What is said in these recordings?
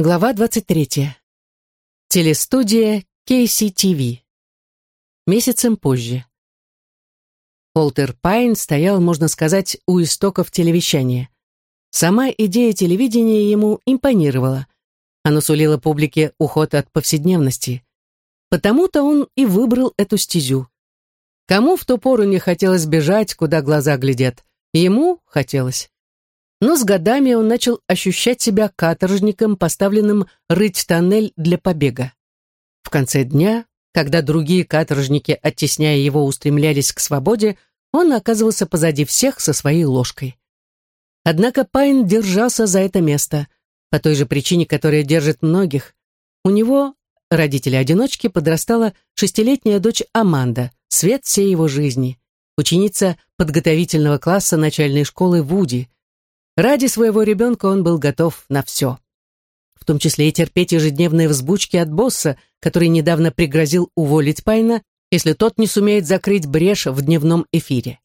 Глава 23. Телестудия KCTV. Месяцем позже. Уолтер Пайн стоял, можно сказать, у истоков телевещания. Сама идея телевидения ему импонировала. Оно сулило публике уход от повседневности. Потому-то он и выбрал эту стезю. Кому в ту пору не хотелось бежать, куда глаза глядят? Ему хотелось. Но с годами он начал ощущать себя каторжником, поставленным рыть тоннель для побега. В конце дня, когда другие каторжники, оттесняя его, устремлялись к свободе, он оказывался позади всех со своей ложкой. Однако Пайн держался за это место, по той же причине, которая держит многих. У него, родители-одиночки, подрастала шестилетняя дочь Аманда, свет всей его жизни, ученица подготовительного класса начальной школы Вуди, Ради своего ребенка он был готов на все. В том числе и терпеть ежедневные взбучки от босса, который недавно пригрозил уволить Пайна, если тот не сумеет закрыть брешь в дневном эфире.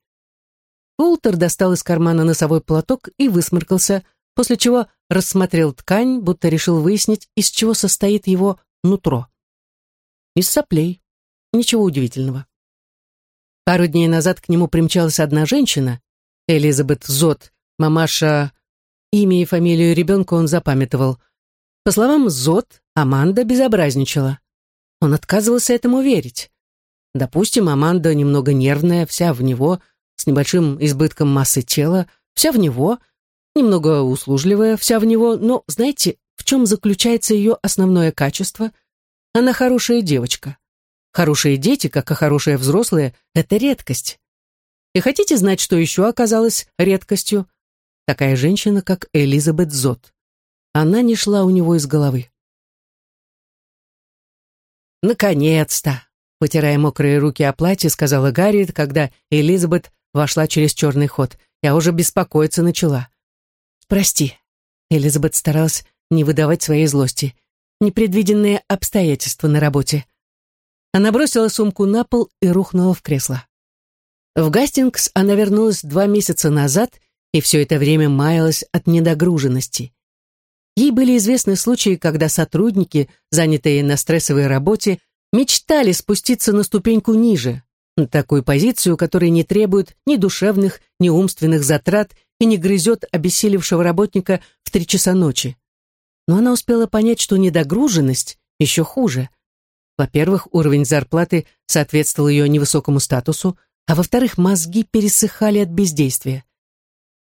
Уолтер достал из кармана носовой платок и высморкался, после чего рассмотрел ткань, будто решил выяснить, из чего состоит его нутро. Из соплей. Ничего удивительного. Пару дней назад к нему примчалась одна женщина, Элизабет Зот, Мамаша... Имя и фамилию ребенка он запамятовал. По словам Зот, Аманда безобразничала. Он отказывался этому верить. Допустим, Аманда немного нервная, вся в него, с небольшим избытком массы тела, вся в него, немного услужливая, вся в него, но знаете, в чем заключается ее основное качество? Она хорошая девочка. Хорошие дети, как и хорошие взрослые, это редкость. И хотите знать, что еще оказалось редкостью? Такая женщина, как Элизабет Зот. Она не шла у него из головы. «Наконец-то!» — потирая мокрые руки о платье, сказала Гарриет, когда Элизабет вошла через черный ход. Я уже беспокоиться начала. «Прости», — Элизабет старалась не выдавать своей злости. «Непредвиденные обстоятельства на работе». Она бросила сумку на пол и рухнула в кресло. В Гастингс она вернулась два месяца назад и все это время маялась от недогруженности. Ей были известны случаи, когда сотрудники, занятые на стрессовой работе, мечтали спуститься на ступеньку ниже, на такую позицию, которая не требует ни душевных, ни умственных затрат и не грызет обессилевшего работника в три часа ночи. Но она успела понять, что недогруженность еще хуже. Во-первых, уровень зарплаты соответствовал ее невысокому статусу, а во-вторых, мозги пересыхали от бездействия.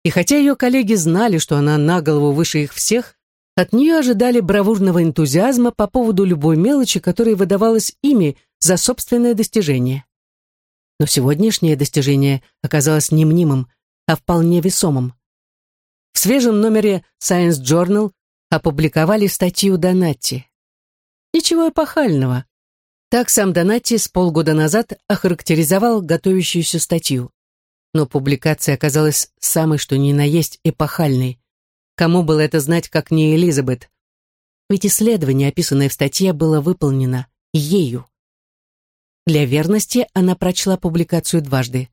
И хотя ее коллеги знали, что она на голову выше их всех, от нее ожидали бравурного энтузиазма по поводу любой мелочи, которая выдавалась ими за собственное достижение. Но сегодняшнее достижение оказалось не мнимым, а вполне весомым. В свежем номере Science Journal опубликовали статью Донатти. Ничего эпохального. Так сам Донатти с полгода назад охарактеризовал готовящуюся статью но публикация оказалась самой что ни на есть эпохальной. Кому было это знать, как не Элизабет? Ведь исследование, описанное в статье, было выполнено ею. Для верности она прочла публикацию дважды.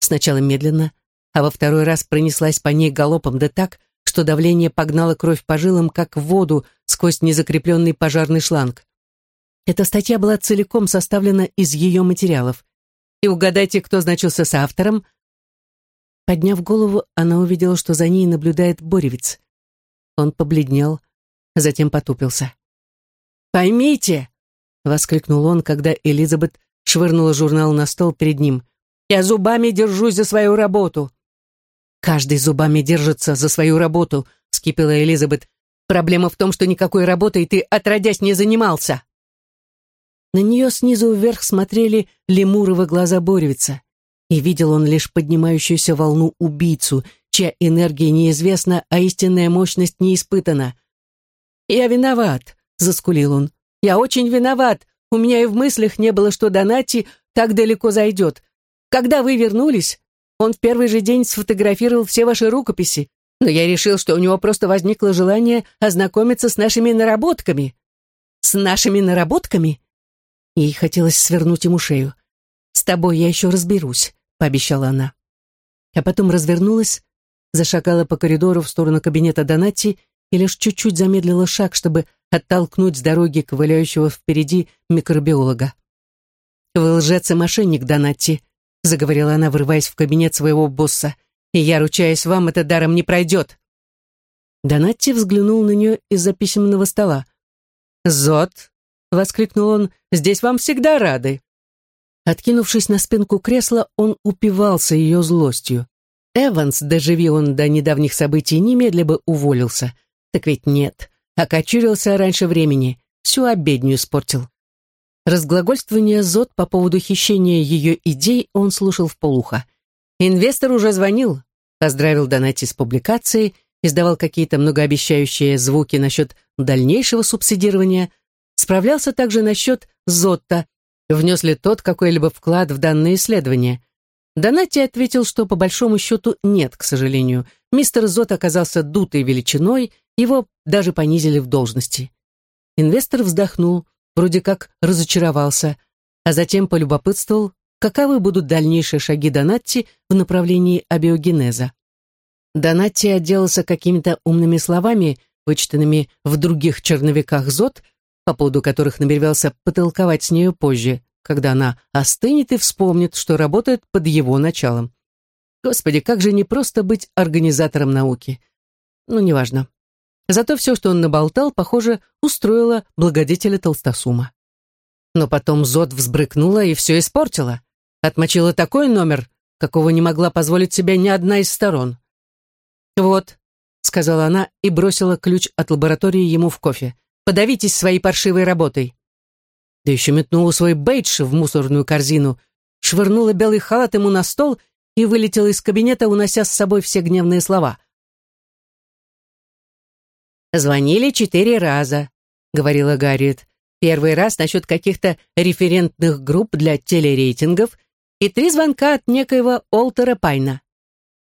Сначала медленно, а во второй раз пронеслась по ней галопом да так, что давление погнало кровь по жилам, как воду сквозь незакрепленный пожарный шланг. Эта статья была целиком составлена из ее материалов. И угадайте, кто значился с автором, Подняв голову, она увидела, что за ней наблюдает Боревец. Он побледнел, затем потупился. «Поймите!» — воскликнул он, когда Элизабет швырнула журнал на стол перед ним. «Я зубами держусь за свою работу!» «Каждый зубами держится за свою работу», — вскипела Элизабет. «Проблема в том, что никакой работой ты отродясь не занимался». На нее снизу вверх смотрели лемуровы глаза Боревица и видел он лишь поднимающуюся волну убийцу, чья энергия неизвестна, а истинная мощность не испытана. «Я виноват», — заскулил он. «Я очень виноват. У меня и в мыслях не было, что Донати так далеко зайдет. Когда вы вернулись, он в первый же день сфотографировал все ваши рукописи, но я решил, что у него просто возникло желание ознакомиться с нашими наработками». «С нашими наработками?» Ей хотелось свернуть ему шею. «С тобой я еще разберусь», — пообещала она. А потом развернулась, зашагала по коридору в сторону кабинета Донати и лишь чуть-чуть замедлила шаг, чтобы оттолкнуть с дороги ковыляющего впереди микробиолога. «Вы лжец и мошенник, Донатти», — заговорила она, врываясь в кабинет своего босса, «и я, ручаюсь вам, это даром не пройдет». Донатти взглянул на нее из-за письменного стола. «Зод!» — воскликнул он. «Здесь вам всегда рады!» Откинувшись на спинку кресла, он упивался ее злостью. Эванс, доживи он до недавних событий, немедля бы уволился. Так ведь нет, окочурился раньше времени, всю обедню испортил. Разглагольствование Зод по поводу хищения ее идей он слушал в полухо. Инвестор уже звонил, поздравил Донати с публикацией, издавал какие-то многообещающие звуки насчет дальнейшего субсидирования, справлялся также насчет Зотта, внес ли тот какой-либо вклад в данное исследование. Донати ответил, что по большому счету нет, к сожалению. Мистер Зот оказался дутой величиной, его даже понизили в должности. Инвестор вздохнул, вроде как разочаровался, а затем полюбопытствовал, каковы будут дальнейшие шаги Донатти в направлении абиогенеза. Донатти отделался какими-то умными словами, вычитанными в других черновиках ЗОТ, по поводу которых намеревался потолковать с нею позже, когда она остынет и вспомнит, что работает под его началом. Господи, как же непросто быть организатором науки. Ну, неважно. Зато все, что он наболтал, похоже, устроило благодетеля Толстосума. Но потом Зод взбрыкнула и все испортила. Отмочила такой номер, какого не могла позволить себе ни одна из сторон. «Вот», — сказала она и бросила ключ от лаборатории ему в кофе. «Подавитесь своей паршивой работой». Да еще метнула свой бейдж в мусорную корзину, швырнула белый халат ему на стол и вылетела из кабинета, унося с собой все гневные слова. «Звонили четыре раза», — говорила Гарриет. «Первый раз насчет каких-то референтных групп для телерейтингов и три звонка от некоего Олтера Пайна.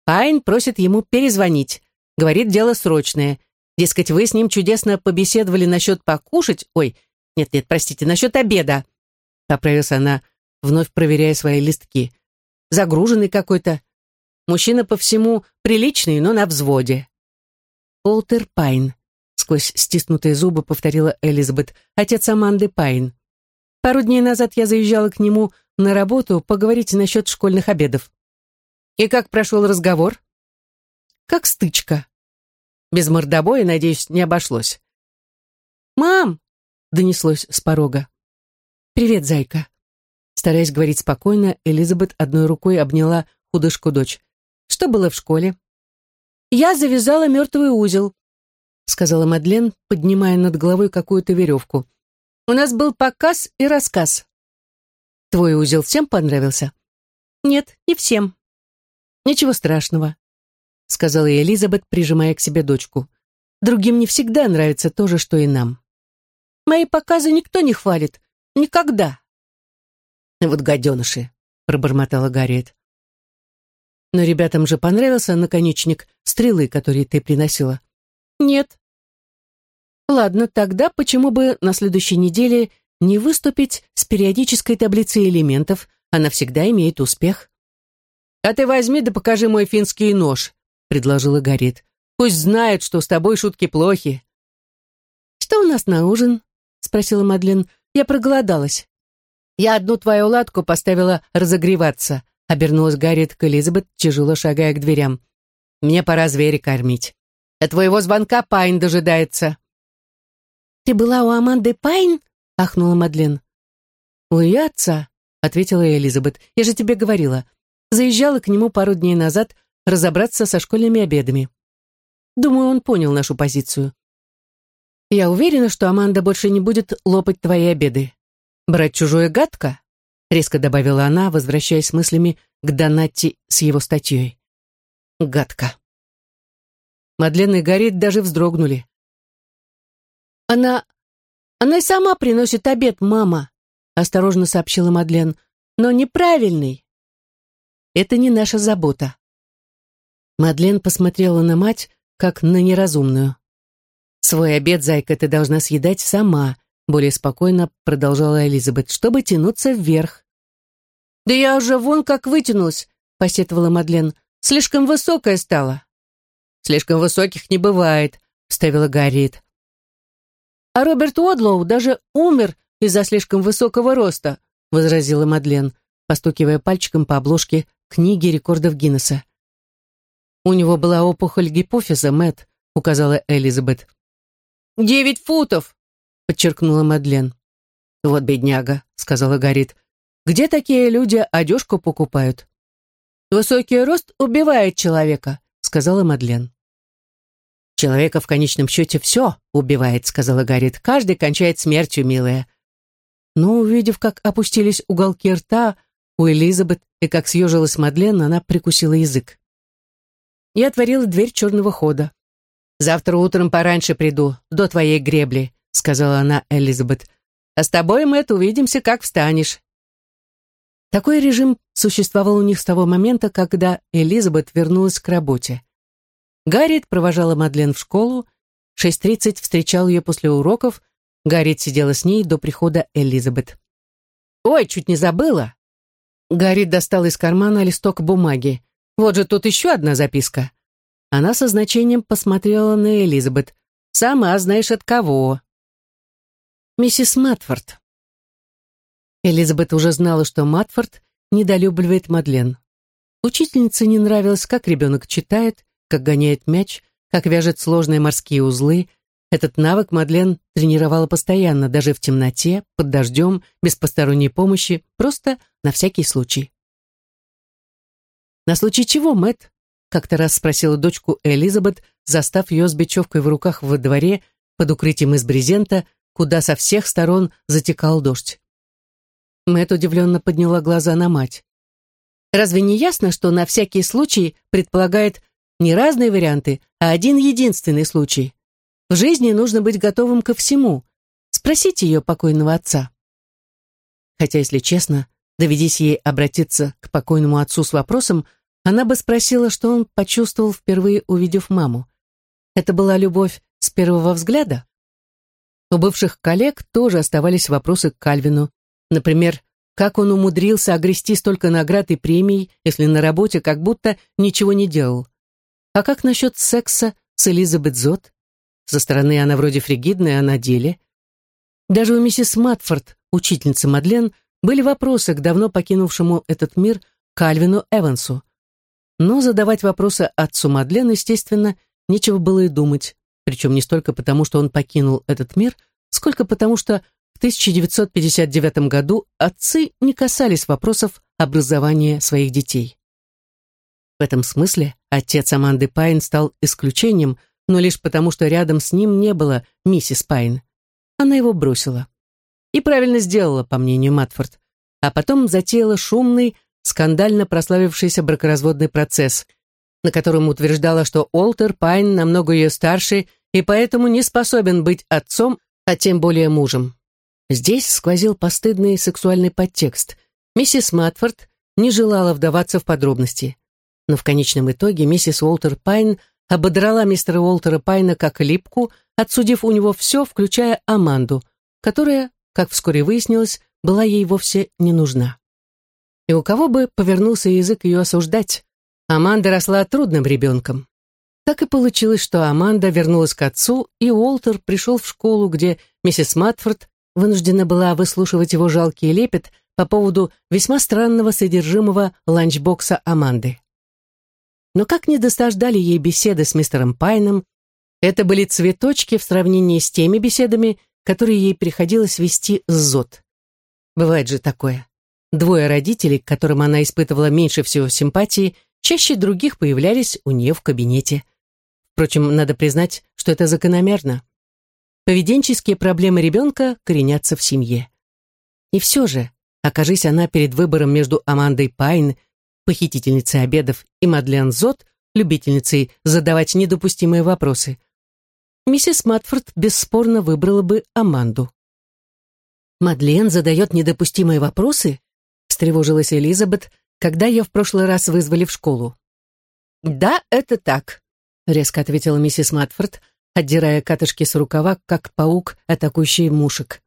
Пайн просит ему перезвонить. Говорит, дело срочное. Дескать, вы с ним чудесно побеседовали насчет покушать. Ой, нет-нет, простите, насчет обеда. Поправилась она, вновь проверяя свои листки. Загруженный какой-то. Мужчина по всему приличный, но на взводе. Олтер Пайн. Сквозь стиснутые зубы повторила Элизабет. Отец Аманды Пайн. Пару дней назад я заезжала к нему на работу поговорить насчет школьных обедов. И как прошел разговор? Как стычка. Без мордобоя, надеюсь, не обошлось. «Мам!» — донеслось с порога. «Привет, зайка». Стараясь говорить спокойно, Элизабет одной рукой обняла худышку дочь. «Что было в школе?» «Я завязала мертвый узел», — сказала Мадлен, поднимая над головой какую-то веревку. «У нас был показ и рассказ». «Твой узел всем понравился?» «Нет, не всем», «Ничего страшного», — сказала Элизабет, прижимая к себе дочку. «Другим не всегда нравится то же, что и нам». «Мои показы никто не хвалит. Никогда». «Вот гаденыши», — пробормотала Гарриет. «Но ребятам же понравился наконечник стрелы, который ты приносила?» «Нет». «Ладно, тогда почему бы на следующей неделе не выступить с периодической таблицей элементов? Она всегда имеет успех». «А ты возьми да покажи мой финский нож», — предложила Гарит. «Пусть знает, что с тобой шутки плохи». «Что у нас на ужин?» — спросила Мадлен. «Я проголодалась». «Я одну твою ладку поставила разогреваться», — обернулась Гарриет к Элизабет, тяжело шагая к дверям. «Мне пора зверя кормить. От твоего звонка Пайн дожидается». «Ты была у Аманды Пайн?» — ахнула Мадлен. «У ее отца», — ответила Элизабет. «Я же тебе говорила заезжала к нему пару дней назад разобраться со школьными обедами. Думаю, он понял нашу позицию. Я уверена, что Аманда больше не будет лопать твои обеды. Брать чужое гадко, резко добавила она, возвращаясь мыслями к Донатти с его статьей. Гадко. Мадлен и Гарри даже вздрогнули. «Она... она и сама приносит обед, мама», — осторожно сообщила Мадлен, «но неправильный. Это не наша забота. Мадлен посмотрела на мать, как на неразумную. «Свой обед, зайка, ты должна съедать сама», более спокойно продолжала Элизабет, чтобы тянуться вверх. «Да я уже вон как вытянулась», посетовала Мадлен. «Слишком высокая стала». «Слишком высоких не бывает», — вставила Гарриет. «А Роберт Уодлоу даже умер из-за слишком высокого роста», — возразила Мадлен, постукивая пальчиком по обложке книги рекордов Гиннесса. «У него была опухоль гипофиза, Мэтт», — указала Элизабет. «Девять футов!» — подчеркнула Мадлен. «Вот бедняга», — сказала Гарит. «Где такие люди одежку покупают?» «Высокий рост убивает человека», — сказала Мадлен. «Человека в конечном счете все убивает», — сказала Гарит. «Каждый кончает смертью, милая». Но, увидев, как опустились уголки рта у Элизабет и как съежилась Мадлен, она прикусила язык. Я отворила дверь черного хода. «Завтра утром пораньше приду, до твоей гребли», — сказала она Элизабет. «А с тобой, Мэтт, увидимся, как встанешь». Такой режим существовал у них с того момента, когда Элизабет вернулась к работе. Гарриет провожала Мадлен в школу, 6.30 встречал ее после уроков, Гарриет сидела с ней до прихода Элизабет. «Ой, чуть не забыла!» Гарриет достала из кармана листок бумаги. «Вот же тут еще одна записка». Она со значением посмотрела на Элизабет. «Сама знаешь от кого». «Миссис Матфорд», Элизабет уже знала, что Матфорд недолюбливает Мадлен. Учительнице не нравилось, как ребенок читает, как гоняет мяч, как вяжет сложные морские узлы. Этот навык Мадлен тренировала постоянно, даже в темноте, под дождем, без посторонней помощи, просто на всякий случай. «На случай чего, Мэтт?» как-то раз спросила дочку Элизабет, застав ее с бечевкой в руках во дворе под укрытием из брезента, куда со всех сторон затекал дождь. Мэтт удивленно подняла глаза на мать. «Разве не ясно, что на всякий случай предполагает не разные варианты, а один единственный случай? В жизни нужно быть готовым ко всему. Спросите ее покойного отца». Хотя, если честно, доведись ей обратиться к покойному отцу с вопросом, она бы спросила, что он почувствовал, впервые увидев маму. Это была любовь с первого взгляда? У бывших коллег тоже оставались вопросы к Кальвину, Например, как он умудрился огрести столько наград и премий, если на работе как будто ничего не делал? А как насчет секса с Элизабет Зот? Со стороны она вроде фригидная, а на деле? Даже у миссис Матфорд, учительницы Мадлен, были вопросы к давно покинувшему этот мир Кальвину Эвансу. Но задавать вопросы отцу Мадлен, естественно, нечего было и думать, причем не столько потому, что он покинул этот мир, сколько потому, что в 1959 году отцы не касались вопросов образования своих детей. В этом смысле отец Аманды Пайн стал исключением, но лишь потому, что рядом с ним не было миссис Пайн. Она его бросила. И правильно сделала, по мнению Матфорд. А потом затеяла шумный, скандально прославившийся бракоразводный процесс, на котором утверждала, что Олтер Пайн намного ее старше и поэтому не способен быть отцом, а тем более мужем. Здесь сквозил постыдный сексуальный подтекст. Миссис Матфорд не желала вдаваться в подробности. Но в конечном итоге миссис Уолтер Пайн ободрала мистера Уолтера Пайна как липку, отсудив у него все, включая Аманду, которая, как вскоре выяснилось, была ей вовсе не нужна. И у кого бы повернулся язык ее осуждать? Аманда росла трудным ребенком. Так и получилось, что Аманда вернулась к отцу, и Уолтер пришел в школу, где миссис Матфорд вынуждена была выслушивать его жалкий лепет по поводу весьма странного содержимого ланчбокса Аманды. Но как не досаждали ей беседы с мистером Пайном, это были цветочки в сравнении с теми беседами, которые ей приходилось вести с Зод. Бывает же такое. Двое родителей, к которым она испытывала меньше всего симпатии, чаще других появлялись у нее в кабинете. Впрочем, надо признать, что это закономерно. Поведенческие проблемы ребенка коренятся в семье. И все же, окажись она перед выбором между Амандой Пайн, похитительницей обедов, и Мадлен Зот, любительницей задавать недопустимые вопросы, миссис Матфорд бесспорно выбрала бы Аманду. «Мадлен задает недопустимые вопросы?» встревожилась Элизабет, когда ее в прошлый раз вызвали в школу. «Да, это так», — резко ответила миссис Матфорд, отдирая катышки с рукава, как паук, атакующий мушек.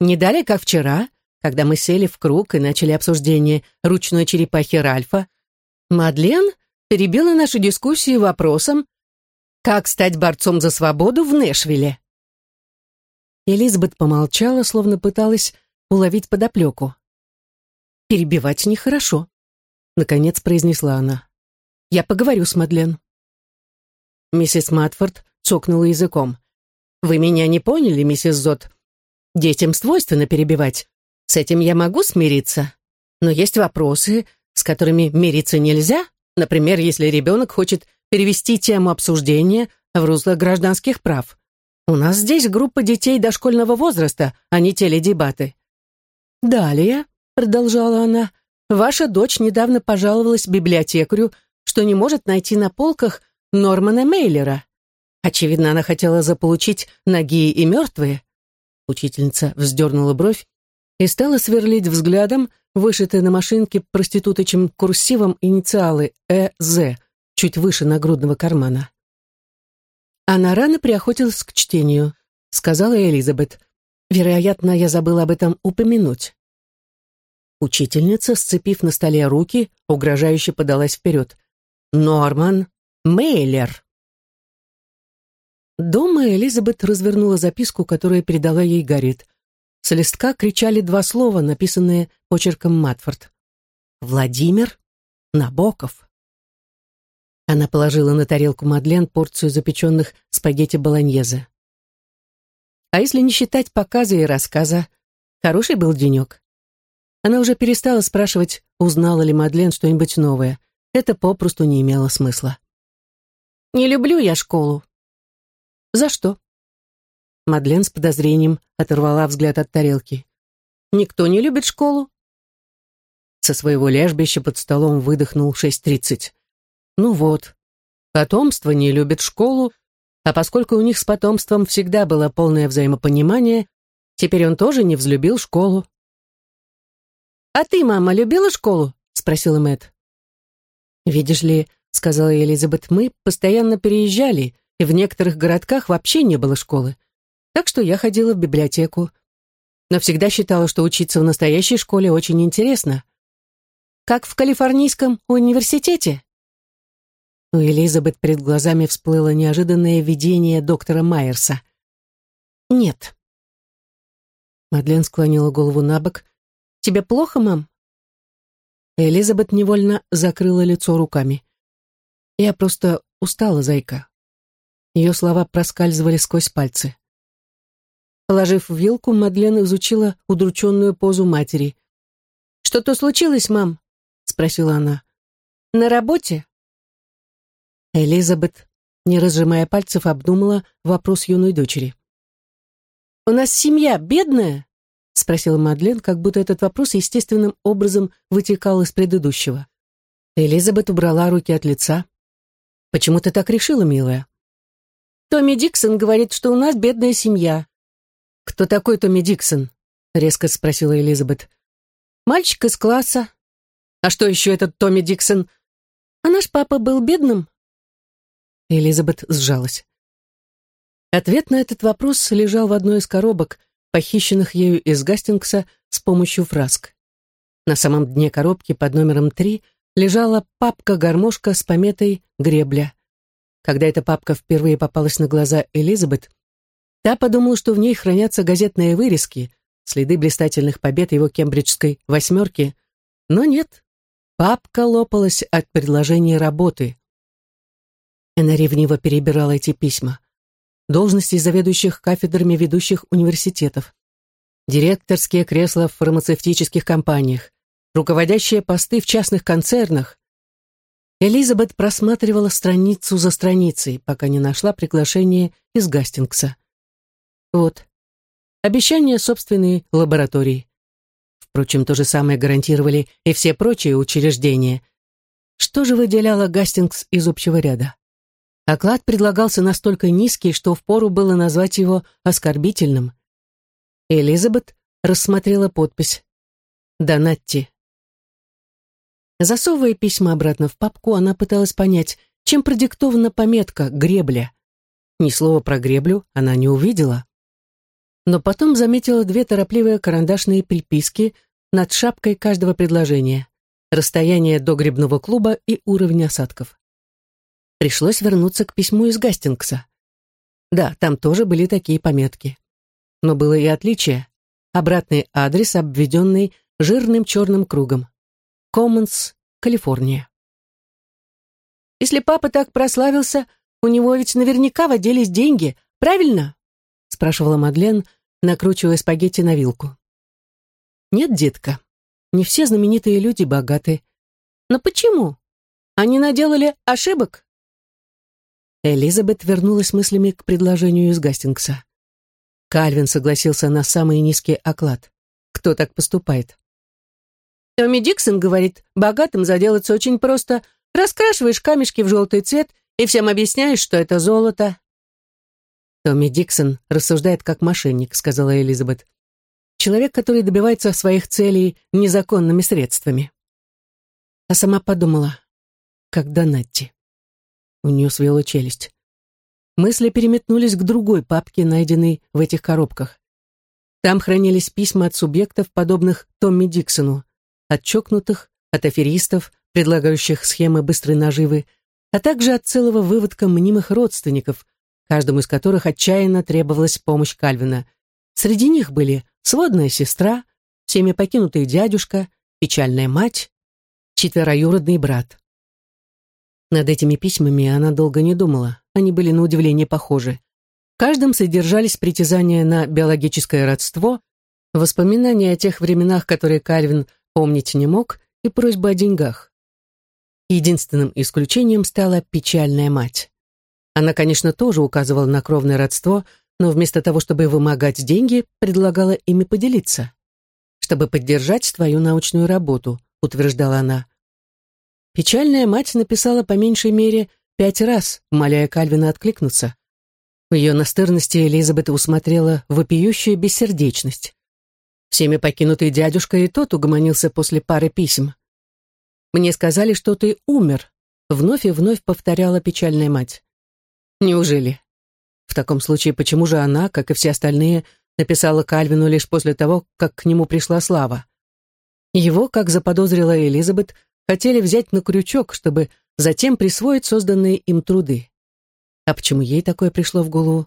Не далее, как вчера, когда мы сели в круг и начали обсуждение ручной черепахи Ральфа, Мадлен перебила нашу дискуссию вопросом, Как стать борцом за свободу в Нэшвилле? Элизабет помолчала, словно пыталась уловить подоплеку. «Перебивать нехорошо», — наконец произнесла она. «Я поговорю с Мадлен». Миссис Матфорд цокнула языком. «Вы меня не поняли, миссис Зот. Детям свойственно перебивать. С этим я могу смириться. Но есть вопросы, с которыми мириться нельзя. Например, если ребенок хочет перевести тему обсуждения в русло гражданских прав. У нас здесь группа детей дошкольного возраста, а не теледебаты. Далее, продолжала она, ваша дочь недавно пожаловалась библиотекарю, что не может найти на полках Нормана Мейлера. Очевидно, она хотела заполучить ноги и мертвые. Учительница вздернула бровь и стала сверлить взглядом вышитые на машинке проституточным курсивом инициалы «ЭЗ» чуть выше нагрудного кармана. Она рано приохотилась к чтению, сказала Элизабет. Вероятно, я забыла об этом упомянуть. Учительница, сцепив на столе руки, угрожающе подалась вперед. «Норман Мейлер». Дома Элизабет развернула записку, которую передала ей Гарриет. С листка кричали два слова, написанные почерком Матфорд. «Владимир Набоков». Она положила на тарелку Мадлен порцию запеченных спагетти болоньезе. А если не считать показа и рассказа, хороший был денек. Она уже перестала спрашивать, узнала ли Мадлен что-нибудь новое. Это попросту не имело смысла. «Не люблю я школу». «За что?» Мадлен с подозрением оторвала взгляд от тарелки. «Никто не любит школу?» Со своего лежбища под столом выдохнул шесть тридцать. «Ну вот, потомство не любит школу, а поскольку у них с потомством всегда было полное взаимопонимание, теперь он тоже не взлюбил школу». «А ты, мама, любила школу?» — спросила Мэтт. «Видишь ли, — сказала Элизабет, — мы постоянно переезжали, и в некоторых городках вообще не было школы. Так что я ходила в библиотеку. Но всегда считала, что учиться в настоящей школе очень интересно. Как в Калифорнийском университете. У Элизабет перед глазами всплыло неожиданное видение доктора Майерса. «Нет». Мадлен склонила голову на бок. «Тебе плохо, мам?» Элизабет невольно закрыла лицо руками. «Я просто устала, зайка». Ее слова проскальзывали сквозь пальцы. Положив вилку, Мадлен изучила удрученную позу матери. «Что-то случилось, мам?» — спросила она. «На работе?» Элизабет, не разжимая пальцев, обдумала вопрос юной дочери. «У нас семья бедная?» — спросила Мадлен, как будто этот вопрос естественным образом вытекал из предыдущего. Элизабет убрала руки от лица. «Почему ты так решила, милая?» «Томми Диксон говорит, что у нас бедная семья», «Кто такой Томми Диксон?» — резко спросила Элизабет. «Мальчик из класса». «А что еще этот Томми Диксон?» «А наш папа был бедным?» Элизабет сжалась. Ответ на этот вопрос лежал в одной из коробок, похищенных ею из Гастингса с помощью фраск. На самом дне коробки под номером три лежала папка-гармошка с пометой «Гребля». Когда эта папка впервые попалась на глаза Элизабет, Та подумала, что в ней хранятся газетные вырезки, следы блистательных побед его кембриджской «восьмерки». Но нет, папка лопалась от предложения работы. Она ревниво перебирала эти письма. Должности заведующих кафедрами ведущих университетов, директорские кресла в фармацевтических компаниях, руководящие посты в частных концернах. Элизабет просматривала страницу за страницей, пока не нашла приглашение из Гастингса. Вот. Обещание собственной лаборатории. Впрочем, то же самое гарантировали и все прочие учреждения. Что же выделяло Гастингс из общего ряда? Оклад предлагался настолько низкий, что впору было назвать его оскорбительным. Элизабет рассмотрела подпись «Донатти». Засовывая письма обратно в папку, она пыталась понять, чем продиктована пометка «гребля». Ни слова про греблю она не увидела но потом заметила две торопливые карандашные приписки над шапкой каждого предложения, расстояние до грибного клуба и уровень осадков. Пришлось вернуться к письму из Гастингса. Да, там тоже были такие пометки. Но было и отличие. Обратный адрес, обведенный жирным черным кругом. Commons, Калифорния. «Если папа так прославился, у него ведь наверняка водились деньги, правильно?» спрашивала Мадлен, накручивая спагетти на вилку. «Нет, детка, не все знаменитые люди богаты. Но почему? Они наделали ошибок?» Элизабет вернулась мыслями к предложению из Гастингса. Кальвин согласился на самый низкий оклад. Кто так поступает? Томми Диксон говорит, богатым заделаться очень просто. Раскрашиваешь камешки в желтый цвет и всем объясняешь, что это золото. Томми Диксон рассуждает как мошенник, сказала Элизабет. Человек, который добивается своих целей незаконными средствами. А сама подумала, когда Натти. У нее свела челюсть. Мысли переметнулись к другой папке, найденной в этих коробках. Там хранились письма от субъектов, подобных Томми Диксону, от чокнутых, от аферистов, предлагающих схемы быстрой наживы, а также от целого выводка мнимых родственников, каждому из которых отчаянно требовалась помощь Кальвина. Среди них были сводная сестра, всеми покинутый дядюшка, печальная мать, четвероюродный брат. Над этими письмами она долго не думала, они были на удивление похожи. В каждом содержались притязания на биологическое родство, воспоминания о тех временах, которые Кальвин помнить не мог, и просьба о деньгах. Единственным исключением стала печальная мать. Она, конечно, тоже указывала на кровное родство, но вместо того, чтобы вымогать деньги, предлагала ими поделиться. «Чтобы поддержать твою научную работу», — утверждала она. Печальная мать написала по меньшей мере пять раз, умоляя Кальвина откликнуться. В ее настырности Элизабет усмотрела вопиющую бессердечность. Всеми покинутый дядюшка и тот угомонился после пары писем. «Мне сказали, что ты умер», — вновь и вновь повторяла печальная мать. «Неужели? В таком случае, почему же она, как и все остальные, написала Кальвину лишь после того, как к нему пришла слава? Его, как заподозрила Элизабет, хотели взять на крючок, чтобы затем присвоить созданные им труды. А почему ей такое пришло в голову?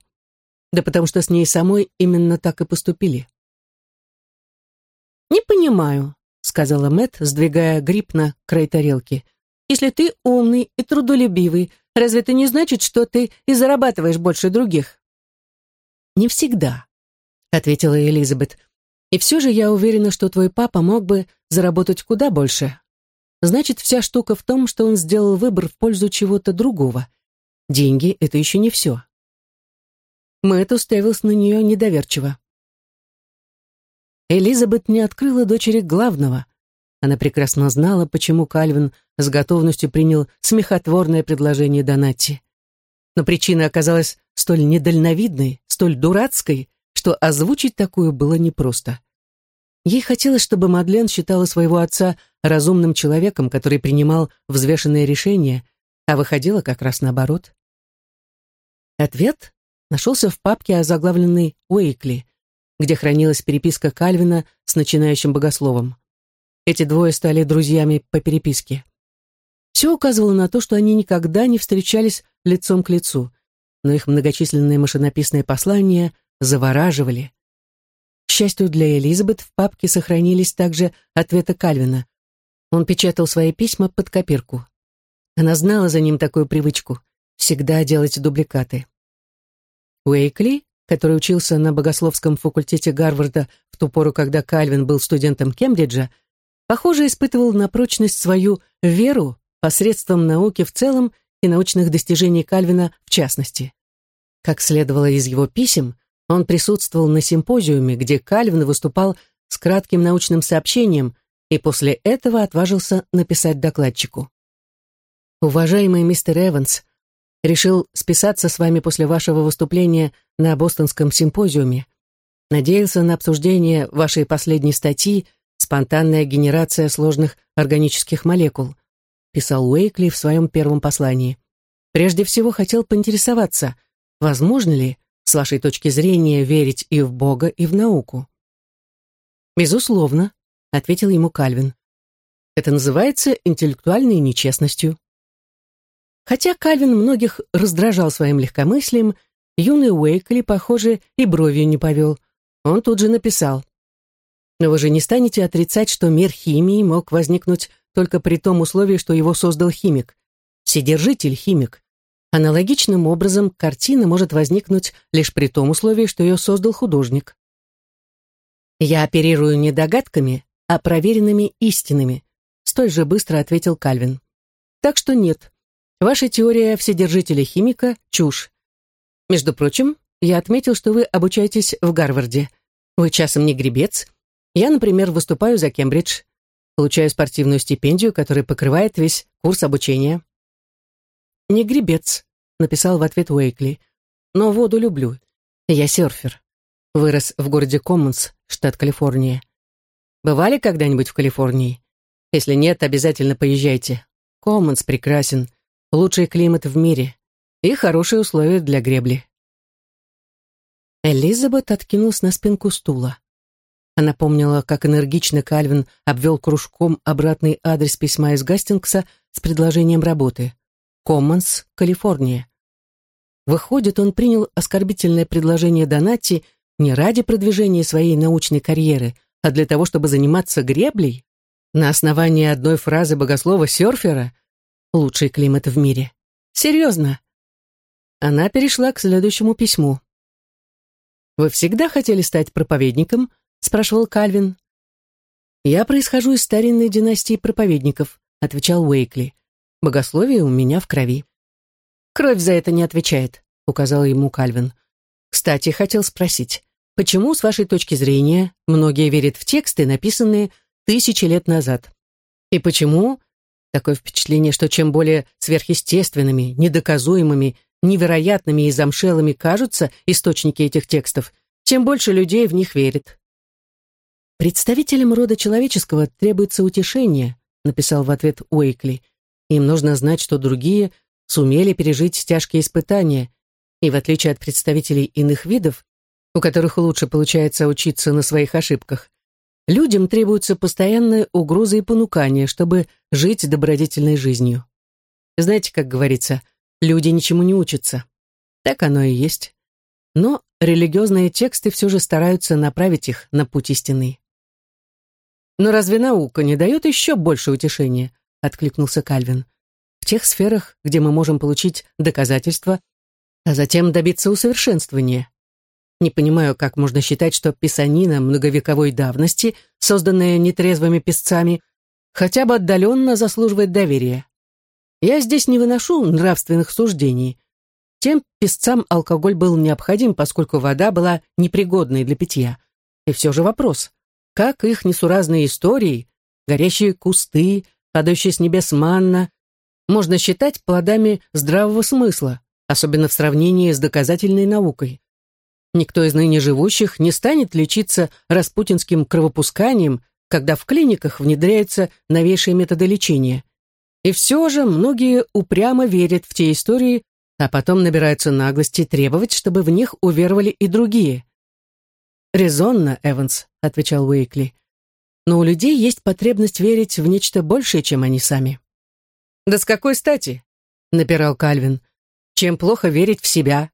Да потому что с ней самой именно так и поступили. «Не понимаю», — сказала Мэт, сдвигая гриб на край тарелки. «Если ты умный и трудолюбивый, разве это не значит, что ты и зарабатываешь больше других?» «Не всегда», — ответила Элизабет. «И все же я уверена, что твой папа мог бы заработать куда больше, Значит, вся штука в том, что он сделал выбор в пользу чего-то другого. Деньги — это еще не все. Мэтт уставился на нее недоверчиво. Элизабет не открыла дочери главного. Она прекрасно знала, почему Кальвин с готовностью принял смехотворное предложение Донатти. Но причина оказалась столь недальновидной, столь дурацкой, что озвучить такую было непросто. Ей хотелось, чтобы Мадлен считала своего отца разумным человеком, который принимал взвешенные решения, а выходило как раз наоборот. Ответ нашелся в папке, озаглавленной «Уэйкли», где хранилась переписка Кальвина с начинающим богословом. Эти двое стали друзьями по переписке. Все указывало на то, что они никогда не встречались лицом к лицу, но их многочисленные машинописные послания завораживали. К счастью для Элизабет, в папке сохранились также ответы Кальвина. Он печатал свои письма под копирку. Она знала за ним такую привычку — всегда делать дубликаты. Уэйкли, который учился на богословском факультете Гарварда в ту пору, когда Кальвин был студентом Кембриджа, похоже, испытывал на прочность свою веру посредством науки в целом и научных достижений Кальвина в частности. Как следовало из его писем, он присутствовал на симпозиуме, где Кальвин выступал с кратким научным сообщением и после этого отважился написать докладчику. «Уважаемый мистер Эванс, решил списаться с вами после вашего выступления на бостонском симпозиуме. Надеялся на обсуждение вашей последней статьи «Спонтанная генерация сложных органических молекул», писал Уэйкли в своем первом послании. Прежде всего хотел поинтересоваться, возможно ли с вашей точки зрения, верить и в Бога, и в науку? Безусловно, ответил ему Кальвин. Это называется интеллектуальной нечестностью. Хотя Кальвин многих раздражал своим легкомыслием, юный Уэйкли, похоже, и бровью не повел. Он тут же написал. «Но вы же не станете отрицать, что мир химии мог возникнуть только при том условии, что его создал химик. Вседержитель химик. Аналогичным образом картина может возникнуть лишь при том условии, что ее создал художник. Я оперирую не догадками, а проверенными истинами, столь же быстро ответил Кальвин. Так что нет, ваша теория вседержителя химика – чушь. Между прочим, я отметил, что вы обучаетесь в Гарварде. Вы часом не гребец. Я, например, выступаю за Кембридж. Получаю спортивную стипендию, которая покрывает весь курс обучения. «Не гребец», — написал в ответ Уэйкли. «Но воду люблю. Я серфер. Вырос в городе Коммонс, штат Калифорния. Бывали когда-нибудь в Калифорнии? Если нет, обязательно поезжайте. Коммонс прекрасен. Лучший климат в мире. И хорошие условия для гребли». Элизабет откинулась на спинку стула. Она помнила, как энергично Кальвин обвел кружком обратный адрес письма из Гастингса с предложением работы. Коммонс, Калифорния. Выходит, он принял оскорбительное предложение Донати не ради продвижения своей научной карьеры, а для того, чтобы заниматься греблей? На основании одной фразы богослова-серфера «Лучший климат в мире». Серьезно? Она перешла к следующему письму. «Вы всегда хотели стать проповедником?» — спрашивал Кальвин. «Я происхожу из старинной династии проповедников», — отвечал Уэйкли. Богословие у меня в крови. Кровь за это не отвечает, указал ему Кальвин. Кстати, хотел спросить, почему, с вашей точки зрения, многие верят в тексты, написанные тысячи лет назад? И почему такое впечатление, что чем более сверхъестественными, недоказуемыми, невероятными и замшелыми кажутся источники этих текстов, тем больше людей в них верит. «Представителям рода человеческого требуется утешение», написал в ответ Уэйкли. Им нужно знать, что другие сумели пережить тяжкие испытания, и в отличие от представителей иных видов, у которых лучше получается учиться на своих ошибках, людям требуются постоянные угрозы и понукания, чтобы жить добродетельной жизнью. Знаете, как говорится, люди ничему не учатся. Так оно и есть. Но религиозные тексты все же стараются направить их на путь истины. Но разве наука не дает еще больше утешения? — откликнулся Кальвин. «В тех сферах, где мы можем получить доказательства, а затем добиться усовершенствования. Не понимаю, как можно считать, что писанина многовековой давности, созданная нетрезвыми писцами, хотя бы отдаленно заслуживает доверия. Я здесь не выношу нравственных суждений. Тем писцам алкоголь был необходим, поскольку вода была непригодной для питья. И все же вопрос, как их несуразные истории, горящие кусты, падающая с небес манна, можно считать плодами здравого смысла, особенно в сравнении с доказательной наукой. Никто из ныне живущих не станет лечиться распутинским кровопусканием, когда в клиниках внедряются новейшие методы лечения. И все же многие упрямо верят в те истории, а потом набираются наглости требовать, чтобы в них уверовали и другие. «Резонно, Эванс», — отвечал Уэйкли но у людей есть потребность верить в нечто большее, чем они сами. «Да с какой стати?» — напирал Кальвин. «Чем плохо верить в себя?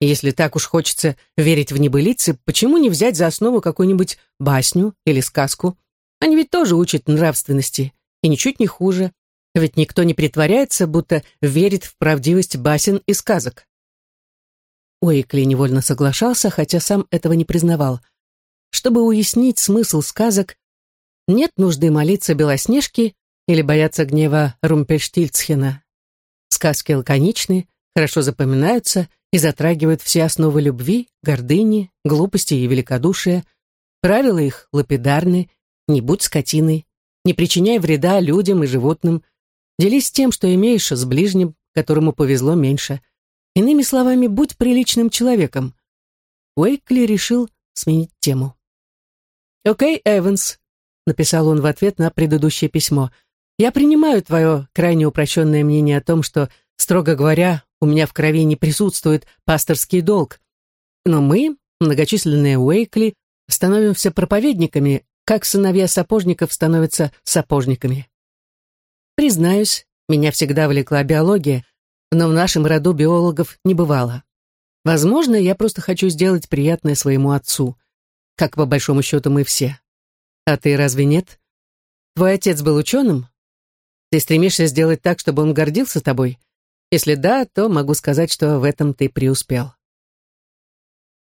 Если так уж хочется верить в небылицы, почему не взять за основу какую-нибудь басню или сказку? Они ведь тоже учат нравственности, и ничуть не хуже. Ведь никто не притворяется, будто верит в правдивость басен и сказок». Уэйкли невольно соглашался, хотя сам этого не признавал. Чтобы уяснить смысл сказок, нет нужды молиться Белоснежке или бояться гнева Румпельштильцхена. Сказки лаконичны, хорошо запоминаются и затрагивают все основы любви, гордыни, глупости и великодушия. Правила их лапидарны, не будь скотиной, не причиняй вреда людям и животным, делись тем, что имеешь с ближним, которому повезло меньше. Иными словами, будь приличным человеком. Уэйкли решил сменить тему. «Окей, Эванс, написал он в ответ на предыдущее письмо. «Я принимаю твое крайне упрощенное мнение о том, что, строго говоря, у меня в крови не присутствует пасторский долг. Но мы, многочисленные Уэйкли, становимся проповедниками, как сыновья сапожников становятся сапожниками. Признаюсь, меня всегда влекла биология, но в нашем роду биологов не бывало. Возможно, я просто хочу сделать приятное своему отцу, как по большому счету мы все. А ты разве нет? Твой отец был ученым? Ты стремишься сделать так, чтобы он гордился тобой? Если да, то могу сказать, что в этом ты преуспел.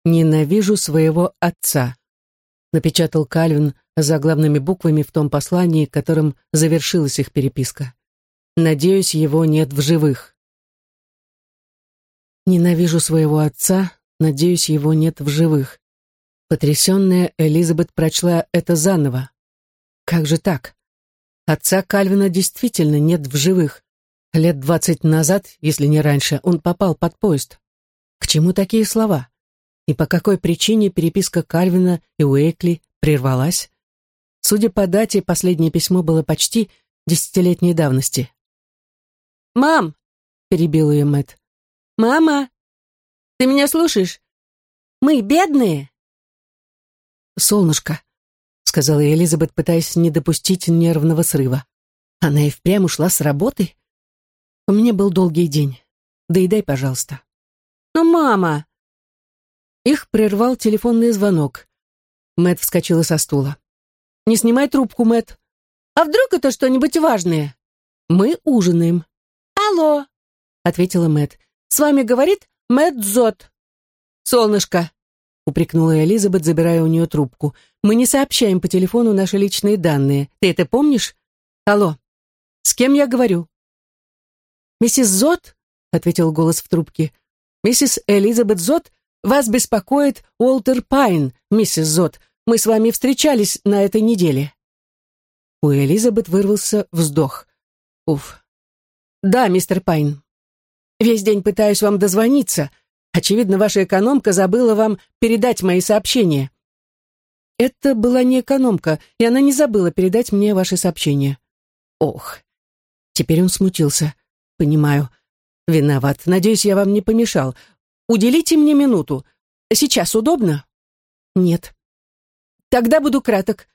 «Ненавижу своего отца», — напечатал Кальвин заглавными буквами в том послании, которым завершилась их переписка. «Надеюсь, его нет в живых». «Ненавижу своего отца, надеюсь, его нет в живых». Потрясенная Элизабет прочла это заново. «Как же так? Отца Кальвина действительно нет в живых. Лет двадцать назад, если не раньше, он попал под поезд. К чему такие слова? И по какой причине переписка Кальвина и Уэйкли прервалась? Судя по дате, последнее письмо было почти десятилетней давности. «Мам!» — перебил ее Мэтт. «Мама! Ты меня слушаешь? Мы бедные!» «Солнышко!» — сказала Элизабет, пытаясь не допустить нервного срыва. Она и впрямь ушла с работы? У меня был долгий день. Доедай, пожалуйста. «Но мама!» Их прервал телефонный звонок. Мэт вскочила со стула. «Не снимай трубку, Мэт. А вдруг это что-нибудь важное?» «Мы ужинаем». «Алло», — ответила Мэт. «С вами говорит Мэт Зот». «Солнышко», — упрекнула Элизабет, забирая у нее трубку. «Мы не сообщаем по телефону наши личные данные. Ты это помнишь? Алло, с кем я говорю?» «Миссис Зот?» — ответил голос в трубке. «Миссис Элизабет Зот вас беспокоит Уолтер Пайн, миссис Зот. Мы с вами встречались на этой неделе». У Элизабет вырвался вздох. «Уф. Да, мистер Пайн. Весь день пытаюсь вам дозвониться. Очевидно, ваша экономка забыла вам передать мои сообщения». Это была не экономка, и она не забыла передать мне ваши сообщения. Ох. Теперь он смутился. Понимаю. Виноват. Надеюсь, я вам не помешал. Уделите мне минуту. Сейчас удобно? Нет. Тогда буду краток,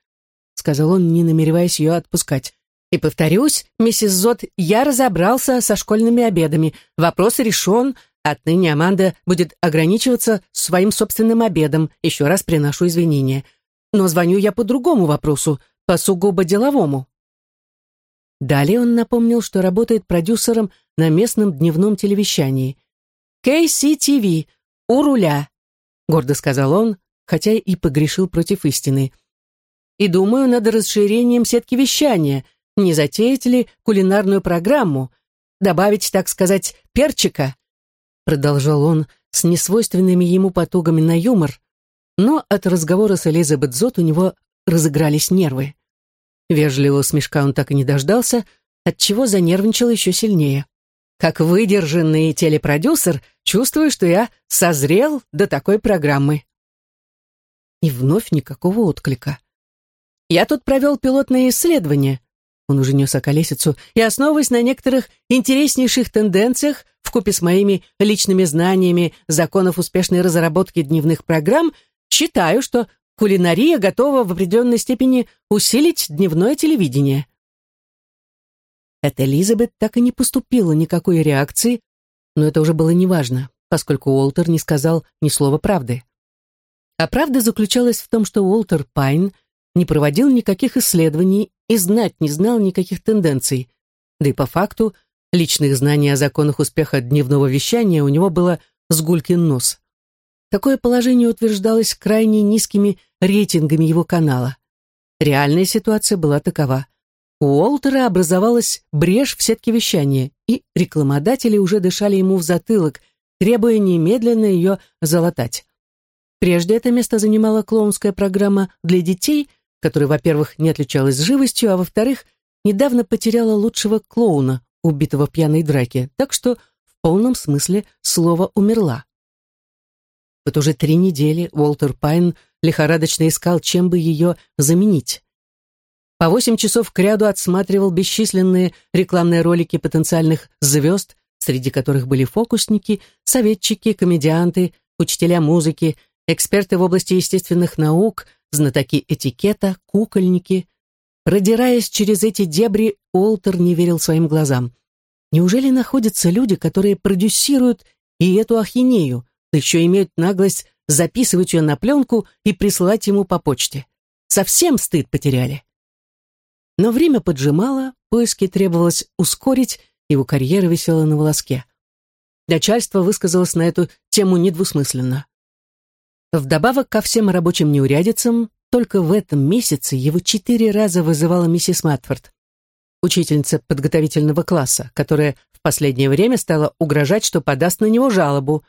сказал он, не намереваясь ее отпускать. И повторюсь, миссис Зот, я разобрался со школьными обедами. Вопрос решен. Отныне Аманда будет ограничиваться своим собственным обедом. Еще раз приношу извинения. Но звоню я по другому вопросу, по сугубо деловому. Далее он напомнил, что работает продюсером на местном дневном телевещании. «КСТВ, у руля», — гордо сказал он, хотя и погрешил против истины. «И думаю над расширением сетки вещания, не затеять ли кулинарную программу, добавить, так сказать, перчика», — продолжал он с несвойственными ему потугами на юмор, но от разговора с Элизабет Зот у него разыгрались нервы. Вежливого смешка он так и не дождался, отчего занервничал еще сильнее. Как выдержанный телепродюсер, чувствую, что я созрел до такой программы. И вновь никакого отклика. Я тут провел пилотные исследования. Он уже нес околесицу, и, основываясь на некоторых интереснейших тенденциях, вкупе с моими личными знаниями законов успешной разработки дневных программ, считаю, что кулинария готова в определенной степени усилить дневное телевидение. От Элизабет так и не поступило никакой реакции, но это уже было неважно, поскольку Уолтер не сказал ни слова правды. А правда заключалась в том, что Уолтер Пайн не проводил никаких исследований и знать не знал никаких тенденций, да и по факту личных знаний о законах успеха дневного вещания у него было с гулькин нос. Такое положение утверждалось крайне низкими рейтингами его канала. Реальная ситуация была такова. У Уолтера образовалась брешь в сетке вещания, и рекламодатели уже дышали ему в затылок, требуя немедленно ее залатать. Прежде это место занимала клоунская программа для детей, которая, во-первых, не отличалась живостью, а во-вторых, недавно потеряла лучшего клоуна, убитого в пьяной драке, так что в полном смысле слова умерла. Вот уже три недели Уолтер Пайн лихорадочно искал, чем бы ее заменить по восемь часов кряду отсматривал бесчисленные рекламные ролики потенциальных звезд, среди которых были фокусники, советчики, комедианты, учителя музыки, эксперты в области естественных наук, знатоки этикета, кукольники. Продираясь через эти дебри, Уолтер не верил своим глазам. Неужели находятся люди, которые продюсируют и эту ахинею, да еще имеют наглость записывать ее на пленку и присылать ему по почте? Совсем стыд потеряли. Но время поджимало, поиски требовалось ускорить, его карьера висела на волоске. Начальство высказалось на эту тему недвусмысленно. Вдобавок ко всем рабочим неурядицам, только в этом месяце его четыре раза вызывала миссис Матфорд, учительница подготовительного класса, которая в последнее время стала угрожать, что подаст на него жалобу.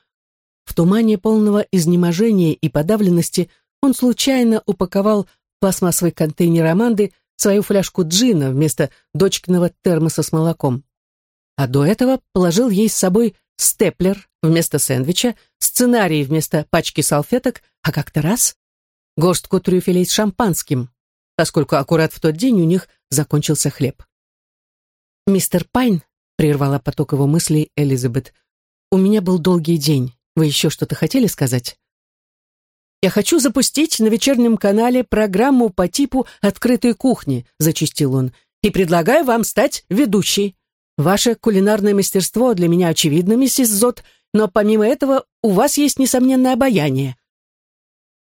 В тумане полного изнеможения и подавленности он случайно упаковал пластмассовый контейнер Аманды свою фляжку джина вместо дочкиного термоса с молоком. А до этого положил ей с собой степлер вместо сэндвича, сценарий вместо пачки салфеток, а как-то раз горстку трюфелей с шампанским, поскольку аккурат в тот день у них закончился хлеб. «Мистер Пайн», — прервала поток его мыслей Элизабет, — «у меня был долгий день. Вы еще что-то хотели сказать?» «Я хочу запустить на вечернем канале программу по типу «Открытой кухни», — зачистил он, «и предлагаю вам стать ведущей. Ваше кулинарное мастерство для меня очевидно, миссис Зот, но помимо этого у вас есть несомненное обаяние.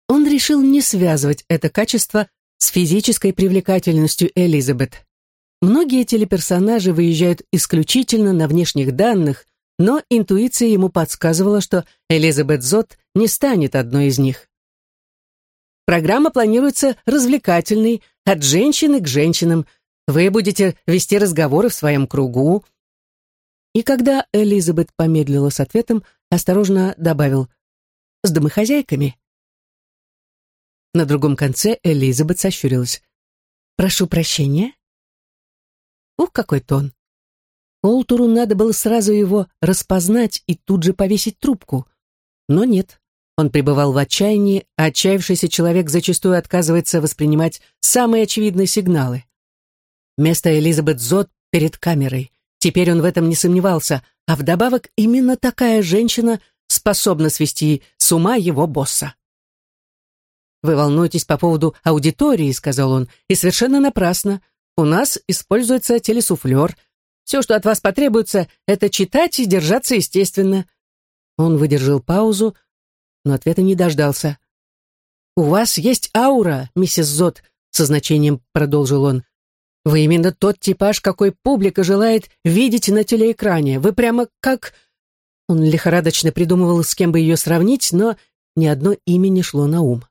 Он решил не связывать это качество с физической привлекательностью Элизабет. Многие телеперсонажи выезжают исключительно на внешних данных, но интуиция ему подсказывала, что Элизабет Зот не станет одной из них. Программа планируется развлекательной, от женщины к женщинам, вы будете вести разговоры в своем кругу». И когда Элизабет помедлила с ответом, осторожно добавил «С домохозяйками». На другом конце Элизабет сощурилась. «Прошу прощения». Ух, какой тон. Олтуру надо было сразу его распознать и тут же повесить трубку. Но нет, он пребывал в отчаянии, а отчаявшийся человек зачастую отказывается воспринимать самые очевидные сигналы. Место Элизабет Зот перед камерой. Теперь он в этом не сомневался, а вдобавок именно такая женщина способна свести с ума его босса. «Вы волнуетесь по поводу аудитории», — сказал он, — «и совершенно напрасно. У нас используется телесуфлер. Все, что от вас потребуется, это читать и держаться естественно». Он выдержал паузу, но ответа не дождался. «У вас есть аура, миссис Зот», — со значением продолжил он. Вы именно тот типаж, какой публика желает видеть на телеэкране. Вы прямо как...» Он лихорадочно придумывал, с кем бы ее сравнить, но ни одно имя не шло на ум.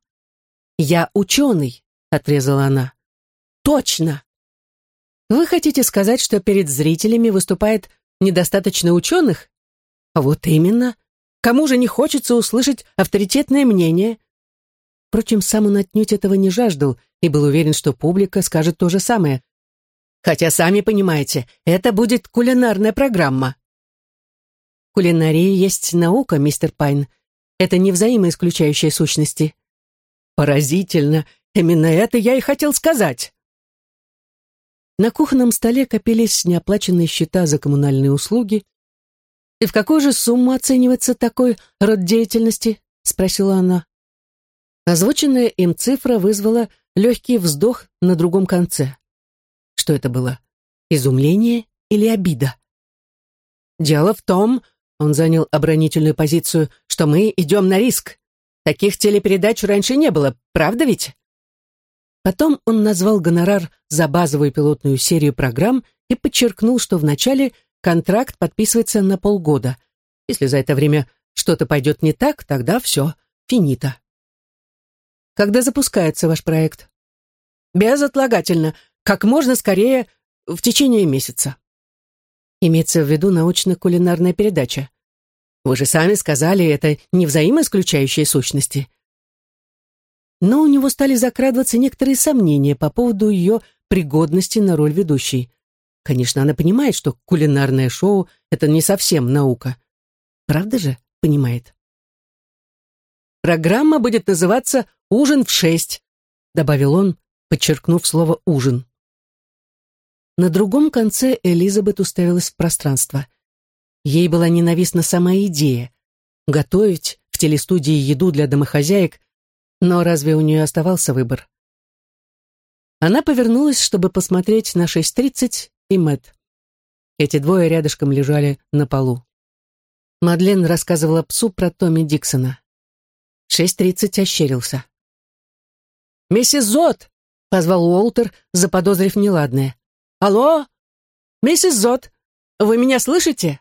«Я ученый», — отрезала она. «Точно!» «Вы хотите сказать, что перед зрителями выступает недостаточно ученых?» «Вот именно. Кому же не хочется услышать авторитетное мнение?» Впрочем, сам он отнюдь этого не жаждал и был уверен, что публика скажет то же самое, Хотя, сами понимаете, это будет кулинарная программа. Кулинария есть наука, мистер Пайн. Это не взаимоисключающие сущности. Поразительно. Именно это я и хотел сказать. На кухонном столе копились неоплаченные счета за коммунальные услуги. «И в какую же сумму оценивается такой род деятельности?» — спросила она. Озвученная им цифра вызвала легкий вздох на другом конце. Что это было? Изумление или обида? Дело в том, он занял оборонительную позицию, что мы идем на риск. Таких телепередач раньше не было, правда ведь? Потом он назвал гонорар за базовую пилотную серию программ и подчеркнул, что вначале контракт подписывается на полгода. Если за это время что-то пойдет не так, тогда все, финита. Когда запускается ваш проект? Безотлагательно как можно скорее в течение месяца. Имеется в виду научно-кулинарная передача. Вы же сами сказали, это не взаимоисключающие сущности. Но у него стали закрадываться некоторые сомнения по поводу ее пригодности на роль ведущей. Конечно, она понимает, что кулинарное шоу — это не совсем наука. Правда же понимает? «Программа будет называться «Ужин в шесть», — добавил он, подчеркнув слово «ужин». На другом конце Элизабет уставилась в пространство. Ей была ненавистна сама идея — готовить в телестудии еду для домохозяек, но разве у нее оставался выбор? Она повернулась, чтобы посмотреть на 6.30 и Мэтт. Эти двое рядышком лежали на полу. Мадлен рассказывала псу про Томми Диксона. Шесть тридцать ощерился. «Миссис Зот!» — позвал Уолтер, заподозрив неладное. «Алло? Миссис Зот, вы меня слышите?»